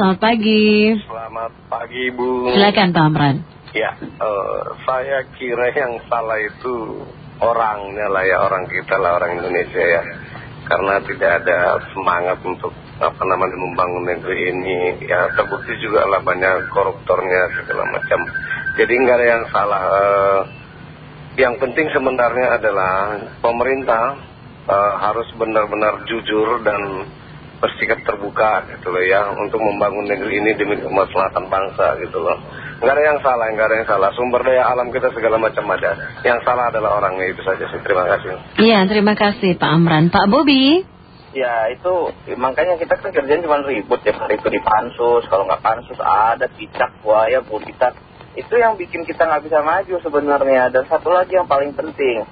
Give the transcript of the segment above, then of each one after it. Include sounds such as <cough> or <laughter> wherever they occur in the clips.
selamat pagi. Selamat pagi Bu. Silakan Pak Amran. Ya, eh, saya kira yang salah itu orangnya lah ya, orang kita lah, orang Indonesia ya. Karena tidak ada semangat untuk apa namanya membangun negeri ini. Ya terbukti juga lah banyak koruptornya segala macam. Jadi nggak ada yang salah. Eh, yang penting sebenarnya adalah pemerintah eh, harus benar-benar jujur dan bersikap terbuka gitu loh ya untuk membangun negeri ini demi kemaslahatan bangsa gitu loh. Nggak ada yang salah nggak ada yang salah. Sumber daya alam kita segala macam ada. Yang salah adalah orangnya itu saja sih. Terima kasih. Iya, terima kasih Pak Amran. Pak Bobi. Ya itu makanya kita kan kerjaan cuma ribut ya hari itu di pansus. Kalau nggak pansus ada cicak buaya gurita itu yang bikin kita nggak bisa maju sebenarnya. Dan satu lagi yang paling penting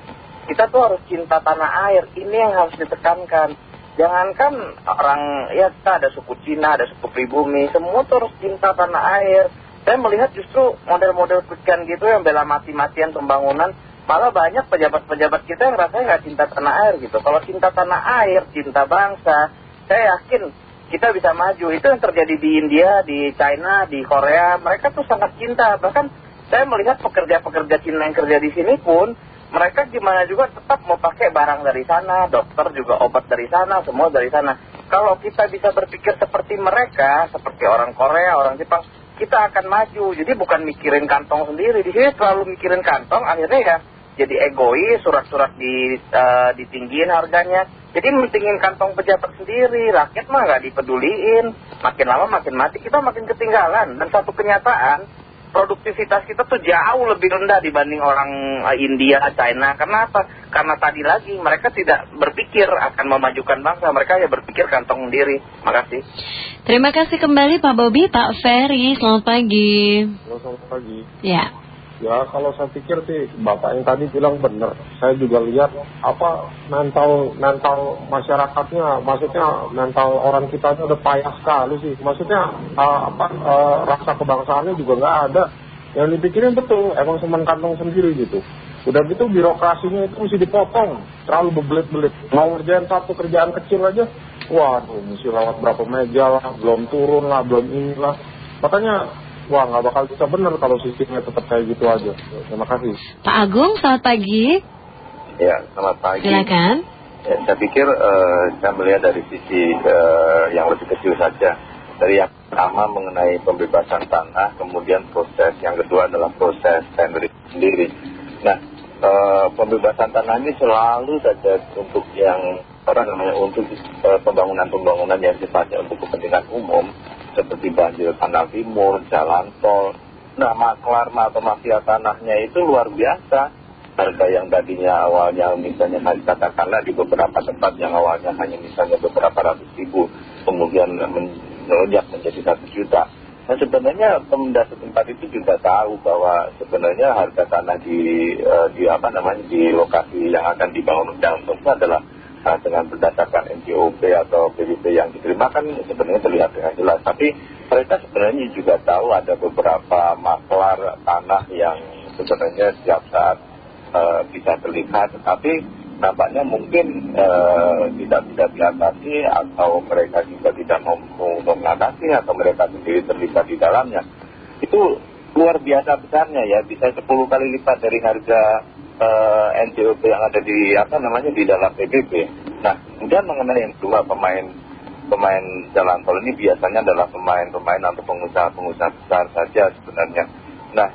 kita tuh harus cinta tanah air. Ini yang harus ditekankan jangankan orang ya kita ada suku Cina ada suku pribumi semua tuh harus cinta tanah air. Saya melihat justru model-model pikiran gitu yang bela mati-matian pembangunan malah banyak pejabat-pejabat kita yang rasanya nggak cinta tanah air gitu. Kalau cinta tanah air cinta bangsa saya yakin kita bisa maju. Itu yang terjadi di India di China di Korea. Mereka tuh sangat cinta. Bahkan saya melihat pekerja-pekerja Cina yang kerja di sini pun mereka gimana juga tetap mau pakai barang dari sana dokter juga obat dari sana semua dari sana. Kalau kita bisa berpikir seperti mereka seperti orang Korea orang Jepang kita akan maju. Jadi bukan mikirin kantong sendiri. Di sini terlalu mikirin kantong akhirnya ya jadi egois surat-surat di, eh, ditinggiin harganya. Jadi mentingin kantong pejabat sendiri rakyat mah nggak dipeduliin. Makin lama makin mati kita makin ketinggalan. Dan satu kenyataan produktivitas kita tuh jauh lebih rendah dibanding orang eh, India, China. Karena apa? Karena tadi lagi mereka tidak berpikir akan memajukan bangsa, mereka ya berpikir kantong sendiri. Makasih. Terima kasih kembali Pak Bobi, Pak Ferry. Selamat pagi. Selamat pagi. Ya. Ya kalau saya pikir sih bapak yang tadi bilang benar. Saya juga lihat apa mental mental masyarakatnya, maksudnya mental orang kita itu udah payah sekali sih. Maksudnya uh, apa uh, rasa kebangsaannya juga nggak ada. Yang dipikirin betul, emang semen kantong sendiri gitu. Udah gitu birokrasinya itu mesti dipotong, terlalu bebelit-belit. Mau ngerjain satu kerjaan kecil aja, waduh mesti lewat berapa meja lah, belum turun lah, belum inilah. Makanya wah nggak bakal bisa benar kalau sistemnya tetap kayak gitu aja. Terima kasih. Pak Agung, selamat pagi. Ya, selamat pagi. Silakan. Ya, saya pikir eh, saya melihat dari sisi eh, yang lebih kecil saja. Dari yang pertama mengenai pembebasan tanah, kemudian proses yang kedua adalah proses tender sendiri. Nah, eh, pembebasan tanah ini selalu saja untuk yang apa namanya untuk eh, pembangunan-pembangunan yang sifatnya untuk kepentingan umum seperti banjir kanal timur, jalan tol. Nah, maklar atau mafia tanahnya itu luar biasa. Harga yang tadinya awalnya misalnya katakanlah di beberapa tempat yang awalnya hanya misalnya beberapa ratus ribu, kemudian melonjak menjadi satu juta. Nah sebenarnya pemuda setempat itu juga tahu bahwa sebenarnya harga tanah di, eh, di apa namanya di lokasi yang akan dibangun dan itu adalah Nah, dengan berdasarkan NJOP atau PBB yang diterima kan sebenarnya terlihat dengan jelas. Tapi mereka sebenarnya juga tahu ada beberapa maklar tanah yang sebenarnya setiap saat uh, bisa terlihat. Tapi nampaknya mungkin uh, tidak bisa diatasi atau mereka juga tidak mampu mengatasi atau mereka sendiri terlibat di dalamnya. Itu luar biasa besarnya ya, bisa 10 kali lipat dari harga uh, NJOP yang ada di apa namanya di dalam PBB. Nah, kemudian mengenai yang kedua pemain pemain jalan tol ini biasanya adalah pemain-pemain atau pengusaha-pengusaha besar saja sebenarnya. Nah,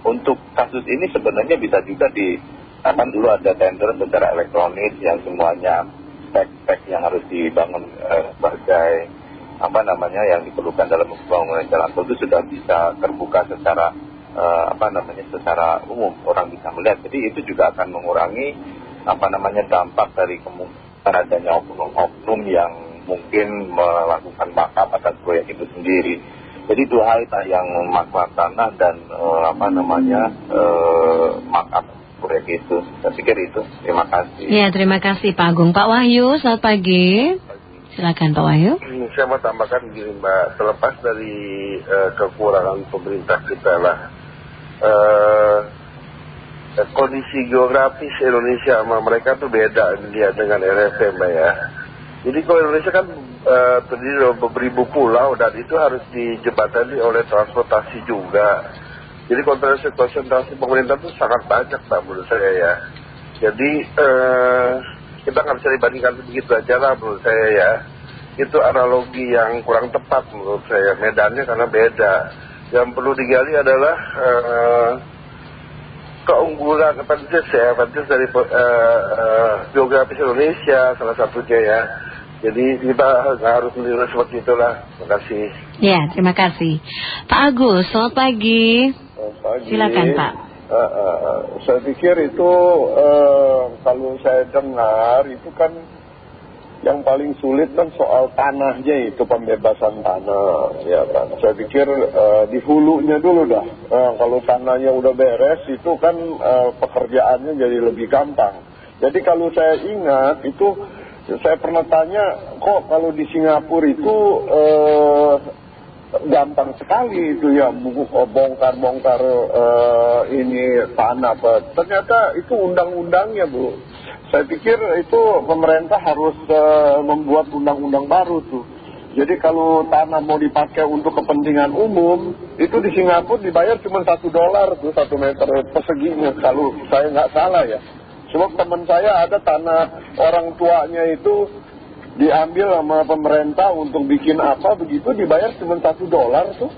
untuk kasus ini sebenarnya bisa juga di akan dulu ada tender secara elektronik yang semuanya spek-spek yang harus dibangun sebagai apa namanya yang diperlukan dalam pembangunan jalan tol itu sudah bisa terbuka secara apa namanya secara umum orang bisa melihat. Jadi itu juga akan mengurangi apa namanya dampak dari kemungkinan adanya oknum-oknum yang mungkin melakukan markup atas proyek itu sendiri. Jadi dua hal yang makna tanah dan uh, apa namanya uh, markup proyek itu. Saya pikir itu. Terima kasih. Ya, terima kasih Pak Agung. Pak Wahyu, selamat pagi. Silakan Pak Wahyu. Saya mau tambahkan begini Mbak, terlepas dari uh, kekurangan pemerintah kita lah, kondisi geografis Indonesia sama mereka tuh beda dia dengan Mbak ya. Jadi kalau Indonesia kan eh, terdiri dari beribu pulau dan itu harus dijembatani oleh transportasi juga. Jadi konsentrasi, konsentrasi pemerintah itu sangat banyak Pak menurut saya ya. Jadi eh, kita nggak bisa dibandingkan begitu aja lah menurut saya ya. Itu analogi yang kurang tepat menurut saya. Medannya karena beda. Yang perlu digali adalah eh, keunggulan advantage ya, advantage dari uh, geografis Indonesia salah satunya ya. Jadi kita harus menilai seperti itulah. Terima kasih. Ya, terima kasih. Pak Agus, selamat pagi. Selamat pagi. Silakan Pak. Uh, uh, uh, saya pikir itu uh, kalau saya dengar itu kan yang paling sulit kan soal tanahnya itu pembebasan tanah ya kan. Saya pikir uh, di hulunya dulu dah. Uh, kalau tanahnya udah beres itu kan uh, pekerjaannya jadi lebih gampang. Jadi kalau saya ingat itu saya pernah tanya kok kalau di Singapura itu uh, gampang sekali itu ya bongkar-bongkar ini tanah ternyata itu undang-undangnya bu saya pikir itu pemerintah harus uh, membuat undang-undang baru tuh. Jadi kalau tanah mau dipakai untuk kepentingan umum, itu di Singapura dibayar cuma satu dolar tuh satu meter perseginya kalau saya nggak salah ya. Sebab teman saya ada tanah orang tuanya itu diambil sama pemerintah untuk bikin apa begitu dibayar cuma satu dolar tuh.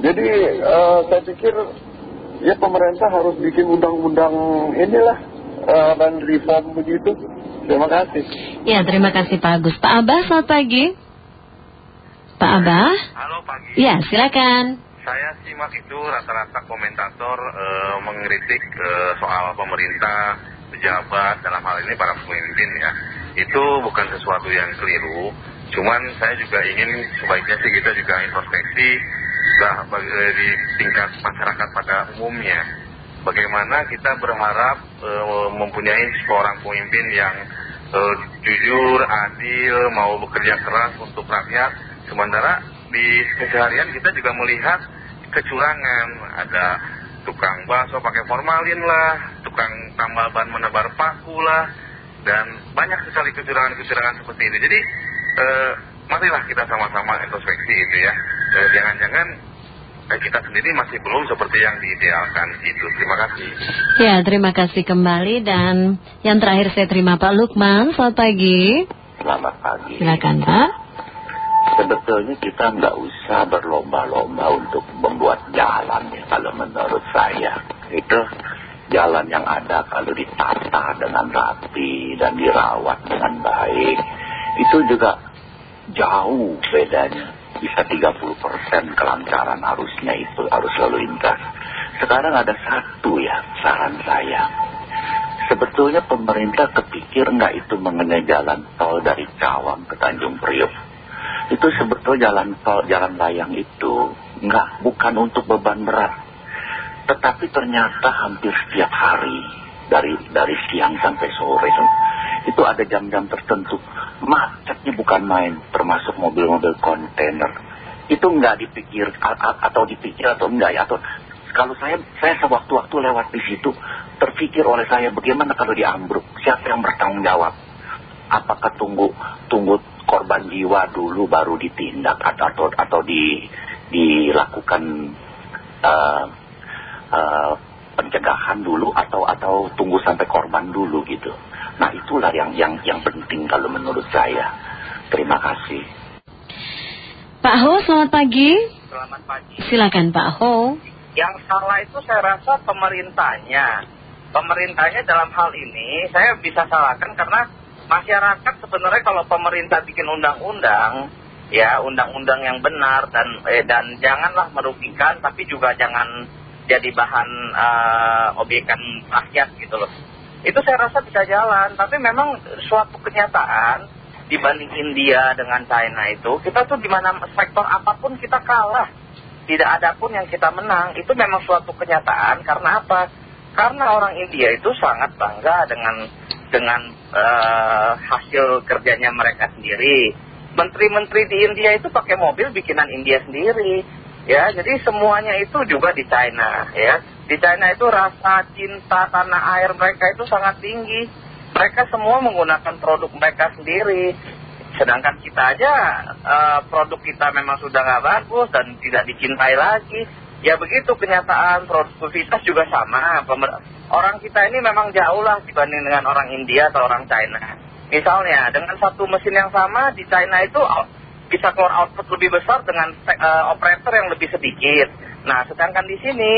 Jadi uh, saya pikir ya pemerintah harus bikin undang-undang inilah dan reform begitu. Terima kasih. Ya, terima kasih Pak Agus. Pak Abah, selamat pagi. Pak Abah? Halo pagi. Ya, silakan. Saya simak itu rata-rata komentator uh, mengkritik uh, soal pemerintah, pejabat, dalam hal ini para pemimpin ya. Itu bukan sesuatu yang keliru. Cuman saya juga ingin sebaiknya sih kita juga introspeksi bah, di tingkat masyarakat pada umumnya bagaimana kita berharap uh, mempunyai seorang pemimpin yang uh, jujur, adil, mau bekerja keras untuk rakyat. Sementara di keseharian kita juga melihat kecurangan. Ada tukang bakso pakai formalin lah, tukang tambal ban menebar paku lah, dan banyak sekali kecurangan-kecurangan seperti ini. Jadi uh, marilah kita sama-sama introspeksi itu ya. Jangan-jangan eh, kita sendiri masih belum seperti yang diidealkan itu. Terima kasih. Ya, terima kasih kembali dan yang terakhir saya terima Pak Lukman. Selamat pagi. Selamat pagi. Silakan Pak. Sebetulnya kita nggak usah berlomba-lomba untuk membuat jalan ya kalau menurut saya. Itu jalan yang ada kalau ditata dengan rapi dan dirawat dengan baik. Itu juga jauh bedanya bisa 30% kelancaran arusnya itu arus lalu lintas. Sekarang ada satu ya saran saya. Sebetulnya pemerintah kepikir nggak itu mengenai jalan tol dari Cawang ke Tanjung Priok. Itu sebetulnya jalan tol, jalan layang itu nggak bukan untuk beban berat. Tetapi ternyata hampir setiap hari dari dari siang sampai sore itu ada jam-jam tertentu. Macetnya bukan main termasuk mobil-mobil kontainer. Itu nggak dipikir atau dipikir atau enggak ya atau kalau saya saya sewaktu-waktu lewat di situ terpikir oleh saya bagaimana kalau diambruk? Siapa yang bertanggung jawab? Apakah tunggu tunggu korban jiwa dulu baru ditindak atau atau, atau di dilakukan uh, uh, pencegahan dulu atau atau tunggu sampai korban dulu gitu Nah itulah yang yang yang penting kalau menurut saya. Terima kasih. Pak Ho, selamat pagi. Selamat pagi. Silakan Pak Ho. Yang salah itu saya rasa pemerintahnya. Pemerintahnya dalam hal ini saya bisa salahkan karena masyarakat sebenarnya kalau pemerintah bikin undang-undang, ya undang-undang yang benar dan eh, dan janganlah merugikan, tapi juga jangan jadi bahan uh, obyekan rakyat gitu loh itu saya rasa bisa jalan tapi memang suatu kenyataan dibanding India dengan China itu kita tuh di mana sektor apa pun kita kalah. Tidak ada pun yang kita menang. Itu memang suatu kenyataan karena apa? Karena orang India itu sangat bangga dengan dengan uh, hasil kerjanya mereka sendiri. Menteri-menteri di India itu pakai mobil bikinan India sendiri ya jadi semuanya itu juga di China ya di China itu rasa cinta tanah air mereka itu sangat tinggi. Mereka semua menggunakan produk mereka sendiri. sedangkan kita aja eh, produk kita memang sudah nggak bagus dan tidak dicintai lagi ya begitu kenyataan produktivitas juga sama orang kita ini memang jauh lah dibanding dengan orang India atau orang China misalnya dengan satu mesin yang sama di China itu bisa keluar output lebih besar dengan eh, operator yang lebih sedikit nah sedangkan di sini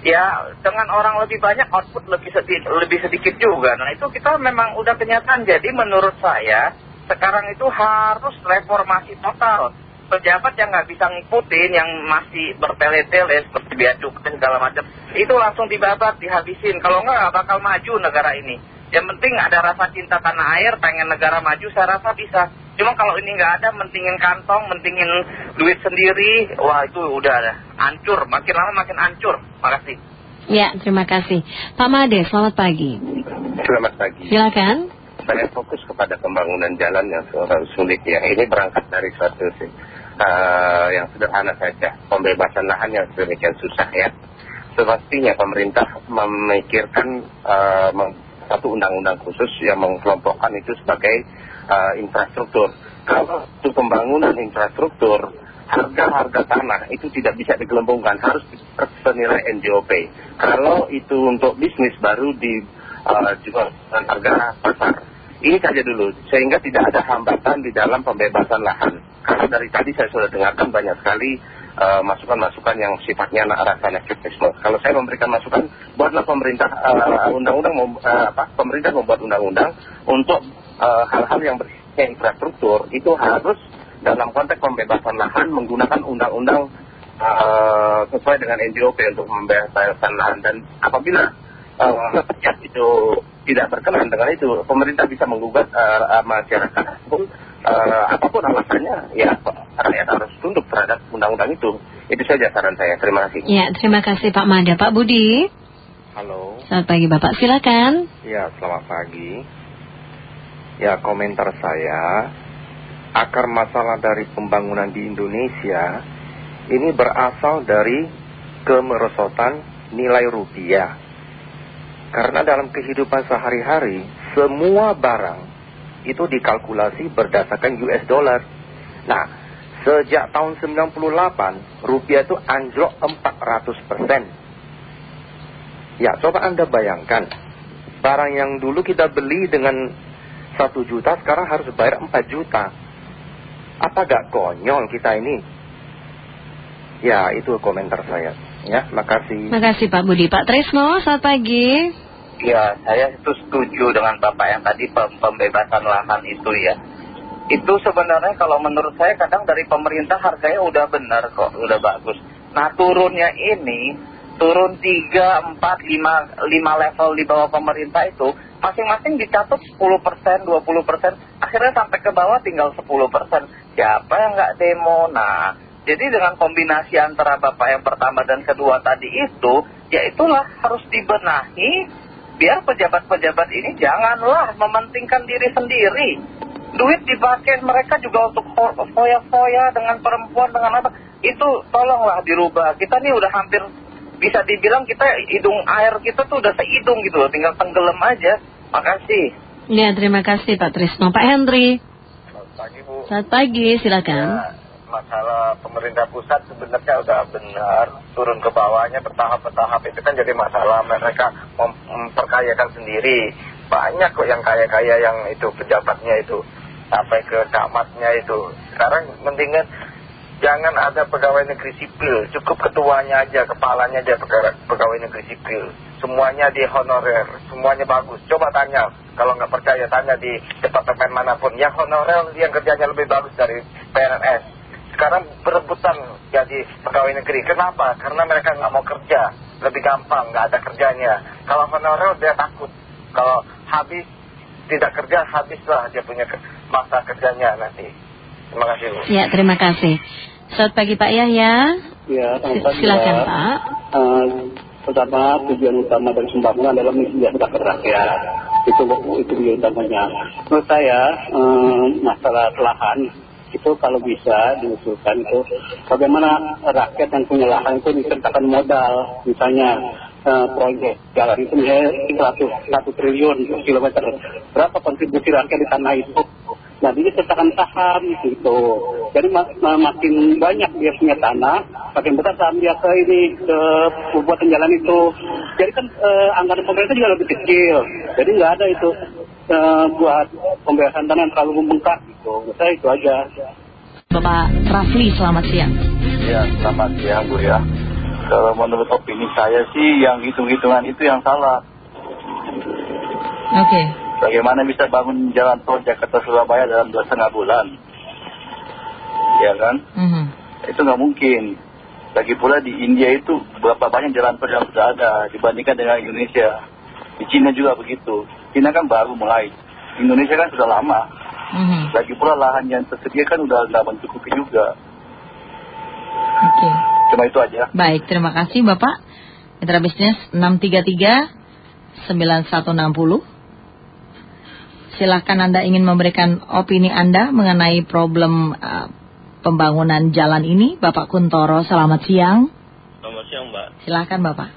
ya dengan orang lebih banyak output lebih sedikit, lebih sedikit juga nah itu kita memang udah kenyataan jadi menurut saya sekarang itu harus reformasi total. Pejabat yang nggak bisa ngikutin, yang masih bertele-tele seperti biaya cukai segala macam, itu langsung dibabat, dihabisin. Kalau nggak bakal maju negara ini. Yang penting ada rasa cinta tanah air, pengen negara maju, saya rasa bisa. Cuma kalau ini nggak ada, mentingin kantong, mentingin duit sendiri, wah itu udah hancur, makin lama makin hancur. Makasih. Ya, terima kasih. Pak Made, selamat pagi. Selamat pagi. Silakan saya fokus kepada pembangunan jalan yang sulit ya. Ini berangkat dari suatu uh, yang sederhana saja, pembebasan lahan yang sedemikian susah ya. Semestinya pemerintah memikirkan uh, satu undang-undang khusus yang mengkelompokkan itu sebagai uh, infrastruktur. Kalau untuk pembangunan infrastruktur, harga-harga tanah itu tidak bisa digelembungkan, harus senilai NJOP. Kalau itu untuk bisnis baru dijual dengan harga pasar. Ini saja dulu, sehingga tidak ada hambatan di dalam pembebasan lahan. Karena dari tadi saya sudah dengarkan banyak sekali eh, masukan-masukan yang sifatnya rasa nepotisme. Kalau saya memberikan masukan, buatlah pemerintah eh, undang-undang, uh, pemerintah membuat undang-undang untuk hal-hal yang bersifat infrastruktur itu harus dalam konteks pembebasan lahan menggunakan undang-undang sesuai dengan NJOP untuk pembebasan lahan dan apabila uh, itu tidak berkenan dengan itu, pemerintah bisa menggugat uh, masyarakat pun uh, apa pun alasannya, ya rakyat harus tunduk terhadap undang-undang itu. Itu saja saran saya. Terima kasih. Ya, terima kasih Pak Mada. Pak Budi. Halo. Selamat pagi Bapak, silakan. Ya, selamat pagi. Ya, komentar saya, akar masalah dari pembangunan di Indonesia ini berasal dari kemerosotan nilai rupiah. Karena dalam kehidupan sehari-hari, semua barang itu dikalkulasi berdasarkan US dollar. Nah, sejak tahun 98, rupiah itu anjlok 400%. Ya, coba Anda bayangkan, barang yang dulu kita beli dengan 1 juta, sekarang harus bayar 4 juta. Apa gak konyol kita ini? Ya, itu komentar saya. Ya, makasih. Makasih Pak Budi. Pak Trisno, selamat pagi. Ya, saya itu setuju dengan Bapak yang tadi pembebasan lahan itu ya. Itu sebenarnya kalau menurut saya kadang dari pemerintah harganya udah benar kok, udah bagus. Nah turunnya ini, turun 3, 4, 5, 5 level di bawah pemerintah itu, masing-masing dicatat 10%, 20%, akhirnya sampai ke bawah tinggal 10%. Siapa yang nggak demo? Nah, jadi dengan kombinasi antara Bapak yang pertama dan kedua tadi itu, ya itulah harus dibenahi biar pejabat-pejabat ini janganlah mementingkan diri sendiri. Duit dipakai mereka juga untuk foya-foya dengan perempuan, dengan apa. Itu tolonglah dirubah. Kita ini udah hampir bisa dibilang kita hidung air kita tuh udah sehidung gitu loh, tinggal tenggelam aja. Makasih. Ya, terima kasih Pak Trisno. Pak Henry. Selamat pagi Bu. Selamat pagi, silakan. Ya, masalah pemerintah pusat sebenarnya udah benar turun ke bawahnya bertahap-bertahap itu kan jadi masalah mereka memperkayakan sendiri banyak kok yang kaya-kaya yang itu pejabatnya itu sampai ke camatnya itu sekarang mendingan jangan ada pegawai negeri sipil cukup ketuanya aja kepalanya aja pegawai negeri sipil semuanya di honorer semuanya bagus coba tanya kalau nggak percaya tanya di departemen mana pun yang honorer yang kerjanya lebih bagus dari PNS sekarang berebutan jadi pegawai negeri. Kenapa? Karena mereka nggak mau kerja. Lebih gampang, nggak ada kerjanya. Kalau honorer dia takut. Kalau habis tidak kerja, habislah dia punya masa kerjanya nanti. Terima kasih. Ya, terima kasih. Selamat pagi Pak Yahya. Ya, silakan Pak. Uh, pertama tujuan utama dari pembangunan adalah mensejahterakan rakyat. Itu itu utamanya. Menurut saya uh, masalah lahan itu kalau bisa diusulkan itu bagaimana rakyat yang punya lahan itu disertakan modal misalnya uh, proyek jalan itu misalnya 100, 1 triliun kilometer berapa kontribusi rakyat di tanah itu Nah, dia sertakan saham gitu. Jadi mak makin banyak dia punya tanah, makin besar saham dia ke ini, ke pembuatan jalan itu. Jadi kan eh, anggaran pemerintah juga lebih kecil. Jadi nggak ada itu eh, buat pembebasan tanah yang terlalu membengkak gitu. Saya itu aja. Bapak Rafli, selamat siang. Ya, selamat siang Bu ya. Kalau menurut opini saya sih yang hitung-hitungan itu yang salah. Oke. Bagaimana bisa bangun jalan tol Jakarta Surabaya dalam dua setengah bulan? Ya kan? Mhm. Itu nggak mungkin. Lagi pula di India itu berapa banyak jalan tol yang sudah ada dibandingkan dengan Indonesia. Di Cina juga begitu. Cina kan baru mulai. Indonesia kan sudah lama. Mhm. Lagi pula lahan yang tersedia kan udah nggak mencukupi juga. Oke. Cuma itu aja. Baik, terima kasih Bapak. Mitra Bisnis 633 9160. Silahkan Anda ingin memberikan opini Anda mengenai problem eh, pembangunan jalan ini. Bapak Kuntoro, selamat siang. Selamat siang Mbak. Silahkan Bapak.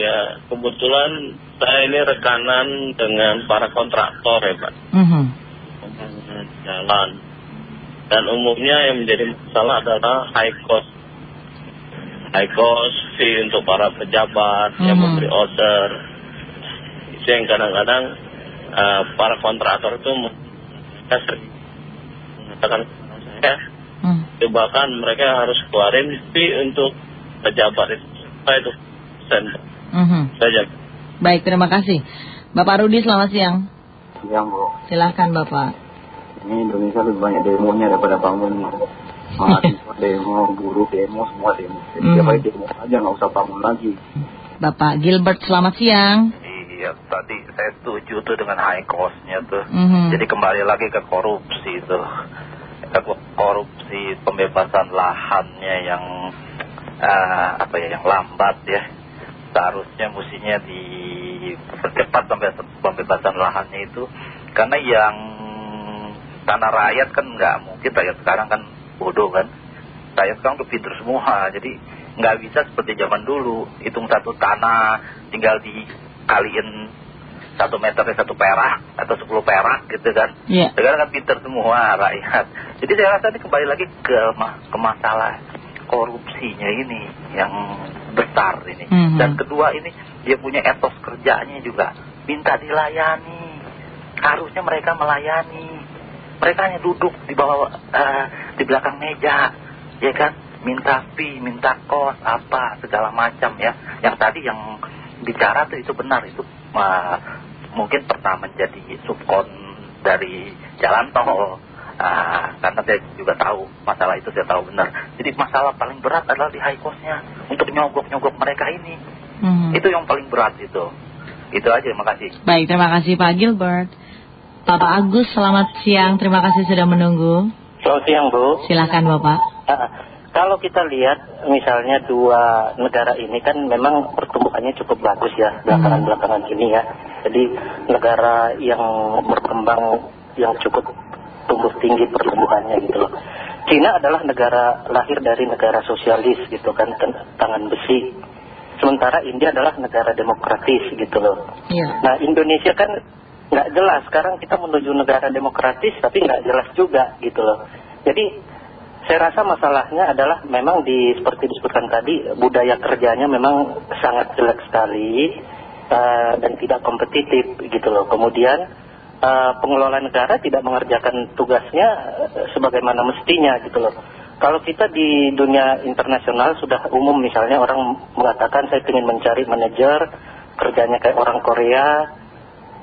Ya kebetulan saya ini rekanan dengan para kontraktor ya Pak. Mhm. Pembangunan jalan. Dan umumnya yang menjadi masalah adalah high cost. High cost fee untuk para pejabat yang Mhm. memberi order. Itu yang kadang-kadang eh, para kontraktor itu sering mengatakan saya Hmm. ya bahkan mereka harus keluarin fee untuk pejabat itu Saya itu sen Mhm. saja Baik, terima kasih. Bapak Rudi, selamat siang. Siang Bu. Silahkan Bapak. Ini Indonesia lebih banyak demonya daripada bangunnya. Mahasiswa <laughs> demo, buruh demo, semua demo. Jadi Hmm. tiap hari demo aja nggak usah bangun lagi. Bapak Gilbert, selamat siang. Iya, tadi saya setuju tuh dengan high cost-nya tuh. Mhm. Jadi kembali lagi ke korupsi tuh. Korupsi pembebasan lahannya yang eh, apa ya, yang lambat ya. Seharusnya mestinya dipercepat sampai pembebasan lahannya itu. Karena yang tanah rakyat kan nggak mungkin rakyat sekarang kan bodoh kan. Rakyat sekarang tuh pinter semua, jadi nggak bisa seperti zaman dulu. Hitung satu tanah, tinggal dikaliin satu meternya satu perak atau sepuluh perak gitu kan. Iya. Sekarang kan pinter semua <laughs> rakyat. Jadi saya rasa ini kembali lagi ke, ke masalah korupsinya ini yang besar ini. Mhm. Dan kedua ini dia punya etos kerjanya juga. Minta dilayani. Harusnya mereka melayani. Mereka hanya duduk di bawah eh, di belakang meja, ya kan? Minta fee, minta kos, apa segala macam ya. Yang tadi yang bicara tuh itu benar itu eh, mungkin pernah menjadi subkon dari jalan tol. Ah, karena saya juga tahu masalah itu saya tahu benar. Jadi masalah paling berat adalah di high cost-nya untuk nyogok-nyogok mereka ini. Mhm. Itu yang paling berat itu. Itu aja, terima kasih. Baik, terima kasih Pak Gilbert. Bapak Agus, selamat siang. Terima kasih sudah menunggu. Selamat siang Bu. Silakan Bapak. Kalau kita lihat misalnya dua negara ini kan memang pertumbuhannya cukup bagus ya belakangan-belakangan ini ya. Jadi negara yang berkembang yang cukup tumbuh tinggi pertumbuhannya gitu loh. Cina adalah negara lahir dari negara sosialis gitu kan tangan besi. Sementara India adalah negara demokratis gitu loh. Iya. Nah Indonesia kan nggak jelas. Sekarang kita menuju negara demokratis tapi nggak jelas juga gitu loh. Jadi saya rasa masalahnya adalah memang di seperti disebutkan tadi budaya kerjanya memang sangat jelek sekali eh, dan tidak kompetitif gitu loh. Kemudian eh, pengelola negara tidak mengerjakan tugasnya eh, sebagaimana mestinya gitu loh. Kalau kita di dunia internasional sudah umum misalnya orang mengatakan saya ingin mencari manajer kerjanya kayak orang Korea,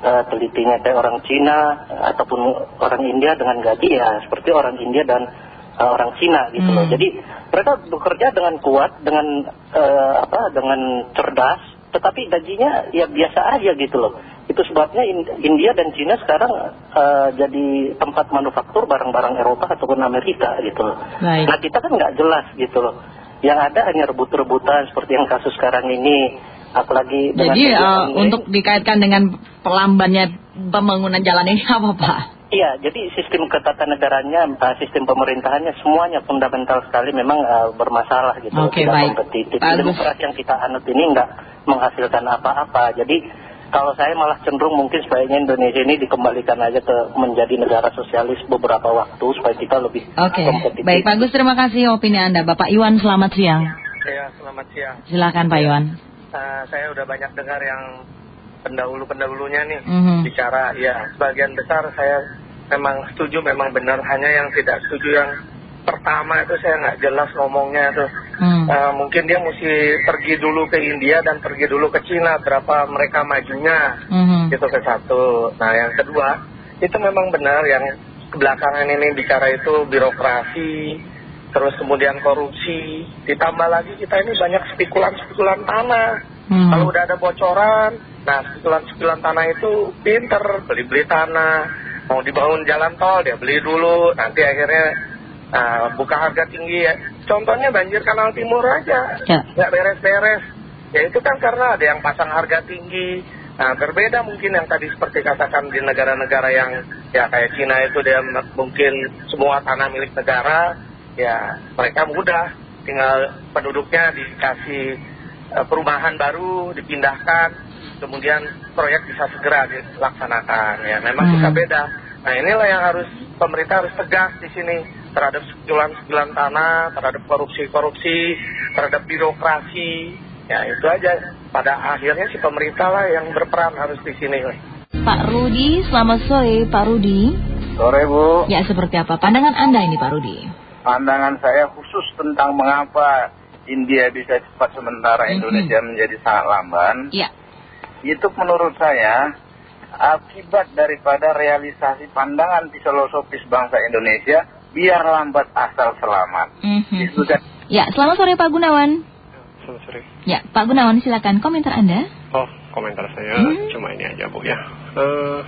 eh, telitinya kayak orang Cina ataupun orang India dengan gaji ya seperti orang India dan orang Cina gitu loh. Hmm. Jadi mereka bekerja dengan kuat, dengan eh, apa, dengan cerdas, tetapi gajinya ya biasa aja gitu loh. Itu sebabnya In- India dan Cina sekarang eh, jadi tempat manufaktur barang-barang Eropa ataupun Amerika gitu loh. Baik. Nah kita kan nggak jelas gitu loh. Yang ada hanya rebut-rebutan seperti yang kasus sekarang ini. Apalagi dengan Jadi ini. untuk dikaitkan dengan pelambannya pembangunan jalan ini <laughs> apa Pak? Iya, jadi sistem ketatanegaranya, uh, sistem pemerintahannya semuanya fundamental sekali memang uh, bermasalah gitu, Oke, tidak baik. kompetitif. Bagus. Demokrasi yang kita anut ini nggak menghasilkan apa-apa. Jadi kalau saya malah cenderung mungkin sebaiknya Indonesia ini dikembalikan aja ke menjadi negara sosialis beberapa waktu supaya kita lebih Oke, kompetitif. baik Pak Gus terima kasih opini Anda. Bapak Iwan selamat siang. Ya, selamat siang. Silakan Pak Iwan. Eh, saya udah banyak dengar yang pendahulu-pendahulunya nih Mhm. bicara. Ya, sebagian besar saya memang setuju, memang benar. Hanya yang tidak setuju yang pertama itu saya nggak jelas ngomongnya tuh. Hmm. Eh, mungkin dia mesti pergi dulu ke India dan pergi dulu ke Cina berapa mereka majunya Mhm. itu ke satu. Nah yang kedua itu memang benar yang kebelakangan ini bicara itu birokrasi, terus kemudian korupsi, ditambah lagi kita ini banyak spekulan-spekulan tanah. Hmm. Kalau udah ada bocoran, nah spekulan-spekulan tanah itu pinter beli-beli tanah, mau dibangun jalan tol dia beli dulu, nanti akhirnya ah, buka harga tinggi ya. Contohnya banjir kanal timur aja, Ya. nggak beres-beres. Ya itu kan karena ada yang pasang harga tinggi. Nah berbeda mungkin yang tadi seperti katakan di negara-negara yang ya kayak Cina itu dia mungkin semua tanah milik negara, ya mereka mudah tinggal penduduknya dikasih eh, perumahan baru dipindahkan, kemudian proyek bisa segera dilaksanakan. Ya memang Hmm. kita beda. Nah inilah yang harus pemerintah harus tegas di sini terhadap spekulan-spekulan tanah, terhadap korupsi-korupsi, terhadap birokrasi. Ya itu aja. Pada akhirnya si pemerintah lah yang berperan harus di sini. Pak Rudi, selamat sore Pak Rudi. Sore Bu, Ya seperti apa pandangan Anda ini Pak Rudi? pandangan saya khusus tentang mengapa India bisa cepat sementara Mhm. Indonesia menjadi sangat lamban. Ya. Itu menurut saya akibat daripada realisasi pandangan filosofis bangsa Indonesia biar lambat asal selamat. Mhm. Itu kan Ya selamat sore Pak Gunawan. Selamat sore. Ya Pak Gunawan silakan komentar Anda. Oh, komentar saya Hmm. cuma ini aja Bu ya. Eh,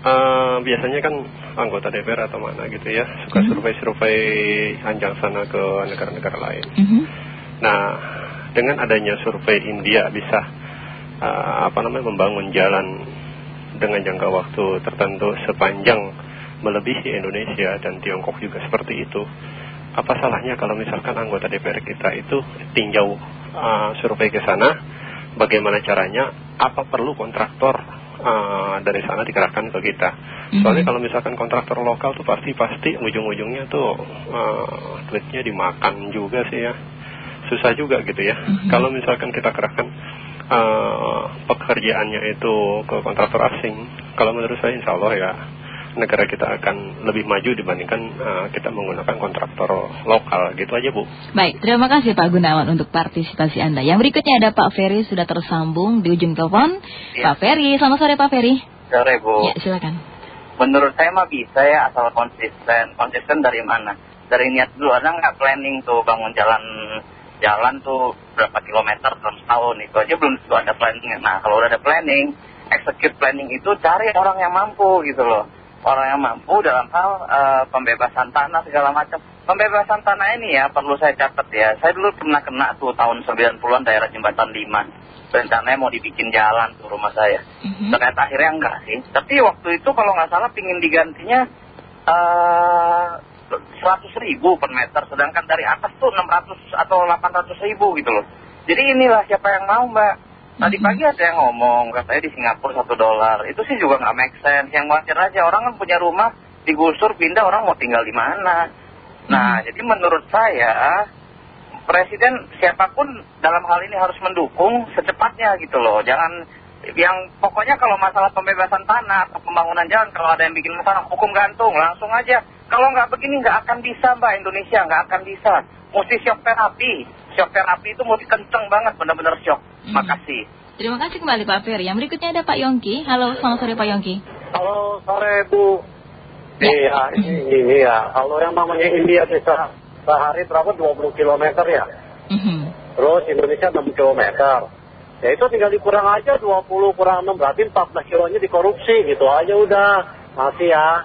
eh, biasanya kan anggota DPR atau mana gitu ya suka Hmm. survei-survei anjang sana ke negara-negara lain. Mhm. Nah, dengan adanya survei India bisa eh, apa namanya membangun jalan dengan jangka waktu tertentu sepanjang melebihi Indonesia dan Tiongkok juga seperti itu. Apa salahnya kalau misalkan anggota DPR kita itu tinjau eh, survei ke sana, bagaimana caranya, apa perlu kontraktor eh, dari sana dikerahkan ke kita. Soalnya kalau misalkan kontraktor lokal tuh pasti pasti ujung-ujungnya tuh duitnya dimakan juga sih ya, susah juga gitu ya. Kalau misalkan kita kerahkan eh, pekerjaannya itu ke kontraktor asing, kalau menurut saya insya Allah ya negara kita akan lebih maju dibandingkan eh, kita menggunakan kontraktor lokal gitu aja Bu. Baik, terima kasih Pak Gunawan untuk partisipasi Anda. Yang berikutnya ada Pak Ferry sudah tersambung di ujung telepon. Pak Ferry, selamat sore Pak Ferry. Sore Bu. Ya, silakan. Menurut saya mah bisa ya asal konsisten. Konsisten dari mana? Dari niat dulu ada nggak planning tuh bangun jalan jalan tuh berapa kilometer dalam setahun itu aja belum tentu ada planning. Nah kalau udah ada planning, execute planning itu cari orang yang mampu gitu loh. Orang yang mampu dalam hal eh, pembebasan tanah segala macam. Pembebasan tanah ini ya perlu saya catat ya. Saya dulu pernah kena tuh tahun 90-an daerah Jembatan 5. Rencananya mau dibikin jalan tuh rumah saya. Ternyata akhirnya enggak sih. Tapi waktu itu kalau nggak salah pingin digantinya eh 100 ribu per meter. Sedangkan dari atas tuh 600 atau 800 ribu gitu loh. Jadi inilah siapa yang mau mbak. Tadi pagi ada yang ngomong, katanya di Singapura satu dolar. Itu sih juga nggak make sense. Yang wajar aja, orang kan punya rumah, digusur, pindah, orang mau tinggal di mana. Nah, jadi menurut saya, Presiden siapa pun dalam hal ini harus mendukung secepatnya gitu loh. Jangan yang pokoknya kalau masalah pembebasan tanah atau pembangunan jalan kalau ada yang bikin masalah hukum gantung langsung aja. Kalau nggak begini nggak akan bisa mbak Indonesia nggak akan bisa. Mesti shock terapi. Shock terapi itu mesti kenceng banget benar-benar shock. Makasih. Terima kasih kembali Pak Ferry. Yang berikutnya ada Pak Yongki. Halo, selamat sore Pak Yongki. Halo sore Bu. Iya, ini, ini ya. Kalau yang namanya India bisa sehari berapa 20 km ya. Terus Indonesia 6 km. Ya itu tinggal dikurang aja 20 kurang 6 berarti 14 kilonya dikorupsi gitu aja udah. Masih ya.